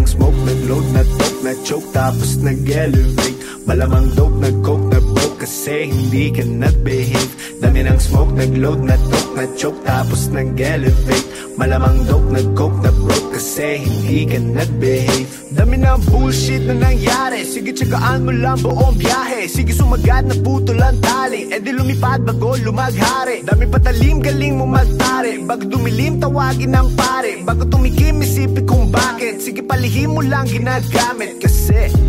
Ng smoke, nag-load, na-talk, na-choke Tapos nag-elevate. Malamang dope, nag-coke, na-broke Kasi hindi ka nag-behave. Dami ng smoke, nag-load, na-talk, na-choke Tapos nag-elevate. Malamang dope, nag-coke, na-broke Kasi hindi ka nag-behave. Dami ng bullshit na nangyari. Sige, tsagaan mo lang buong biyahe. Sige, sumagat na putol ang tali. E di lumipad bago lumaghari. Dami patalim, galing mo magtari. Bago dumilim, tawagin ng pare. Bago tumikim, isipin kung bakit Sige, palihim mo lang ginagamit. Kasi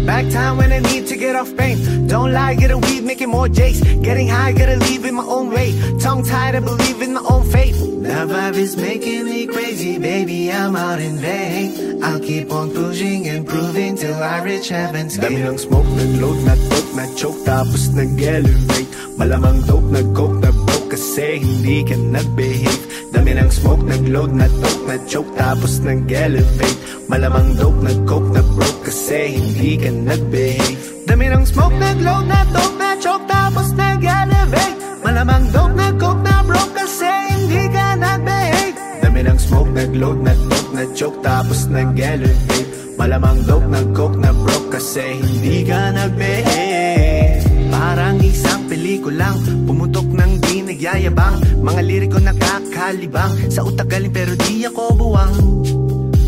Back time when I need to get off pain. Don't lie, get a weed, making more J's Getting high, gotta leave in my own way. Tongue tied, I believe in my own faith. The vibe is making me crazy, baby, I'm out in vain. I'll keep on pushing and proving till I reach heaven's gate. Dami ng smoke, nag-load, na-talk, na-choke Tapos nag-elevate. Malamang dope, nag-coke, na-broke Kasi hindi ka nag-behave Dami ng smoke, nag-load, na-talk, na-choke Tapos nag-elevate. Malamang dope, nag-coke, na-broke Kasi hindi ka nag-behave. Dami ng smoke, nag-load, na-talk, na-choke Tapos nag-elevate. Malamang dope, nag-coke, na-broke Kasi hindi ka nag-behave. Dami ng smoke, nag-load, na-talk, na-choke Tapos nag-elevate. Malamang dope, nag-coke, na-broke Kasi hindi ka nag-behave. Parang isang pelikulang Pumutok ng di nagyayabang Mga liriko nakakalibang. Sa utak galing pero di ako buwang.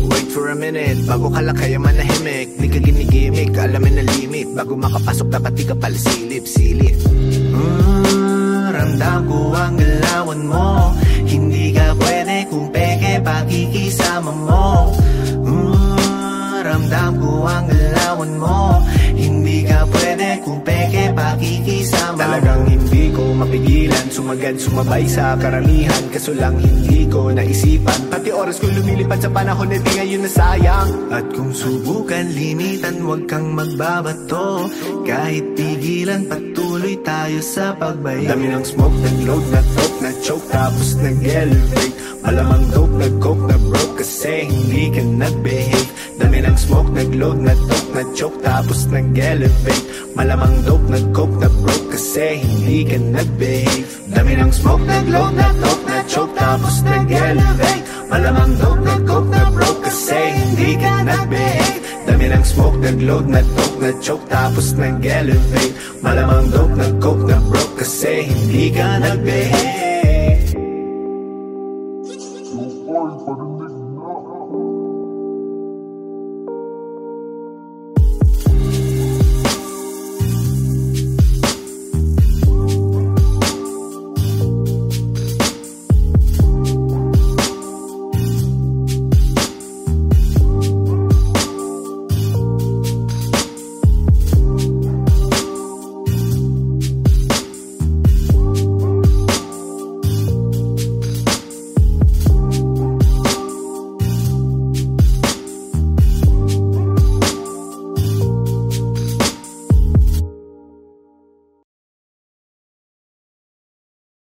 Wait for a minute, bago ka lang kaya manahimik. Di ka ginigimik, alamin na limit. Bago makapasok dapat di ka pala silip, silip. Mm, Ramdam ko ang galawan mo. Hindi ka pwede kung peke pakikisama mo. Mm, Ramdam ko ang galawan mo. Hindi ka pwede kung peke pakikisama Talagang hindi mapigilan Sumagad, sumabay sa karamihan. Kaso lang hindi ko naisipan. Pati oras ko lumilipad sa panahon na di ngayon nasayang. At kung subukan limitan Huwag kang magbabato. Kahit pigilan patuloy tayo sa pagbaya Dami ng smoke, nag-load, na-talk, na-choke Tapos nag-elevate. Malamang dope, nag-coke, na-broke Kasi hindi ka nag-behave. Dami ng smoke, nag-load, na-talk, na-choke Tapos nag-elevate. Malamang dope, nag-coke, na-broke Kasi hindi ka nag-behave. Dami ng smoke, nag-load, na-talk, na-choke Tapos nag-elevate. Malamang dope, nag-coke, na-broke Kasi hindi ka nag-behave. Dami ng smoke, nag-load, na-talk, na-choke Tapos nag-elevate. Malamang dope, nag-coke, na-broke Kasi hindi ka nag-behave